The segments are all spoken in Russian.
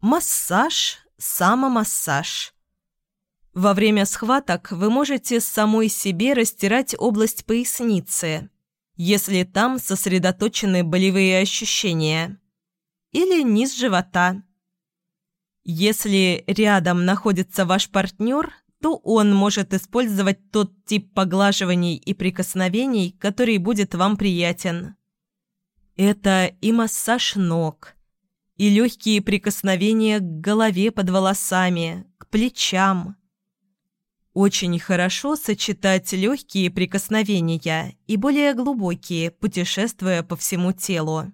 Массаж, самомассаж. Во время схваток вы можете самой себе растирать область поясницы, если там сосредоточены болевые ощущения, или низ живота. Если рядом находится ваш партнер, то он может использовать тот тип поглаживаний и прикосновений, который будет вам приятен. Это и массаж ног, и легкие прикосновения к голове под волосами, к плечам. Очень хорошо сочетать легкие прикосновения и более глубокие, путешествуя по всему телу.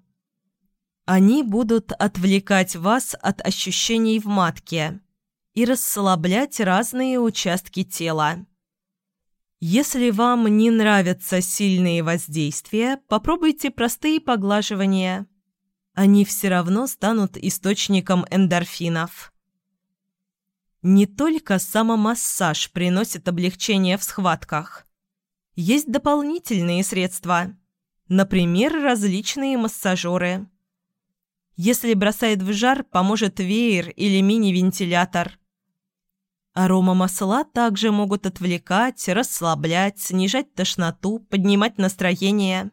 Они будут отвлекать вас от ощущений в матке и расслаблять разные участки тела. Если вам не нравятся сильные воздействия, попробуйте простые поглаживания. Они все равно станут источником эндорфинов. Не только самомассаж приносит облегчение в схватках. Есть дополнительные средства. Например, различные массажеры. Если бросает в жар, поможет веер или мини-вентилятор – Аромамасла также могут отвлекать, расслаблять, снижать тошноту, поднимать настроение.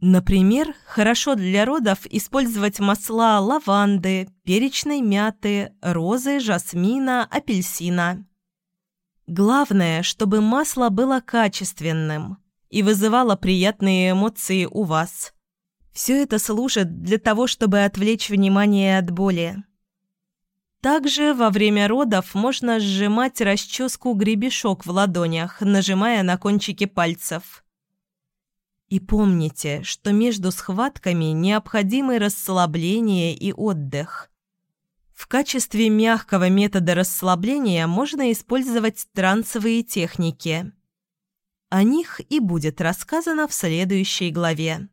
Например, хорошо для родов использовать масла лаванды, перечной мяты, розы, жасмина, апельсина. Главное, чтобы масло было качественным и вызывало приятные эмоции у вас. Все это служит для того, чтобы отвлечь внимание от боли. Также во время родов можно сжимать расческу-гребешок в ладонях, нажимая на кончики пальцев. И помните, что между схватками необходимы расслабление и отдых. В качестве мягкого метода расслабления можно использовать трансовые техники. О них и будет рассказано в следующей главе.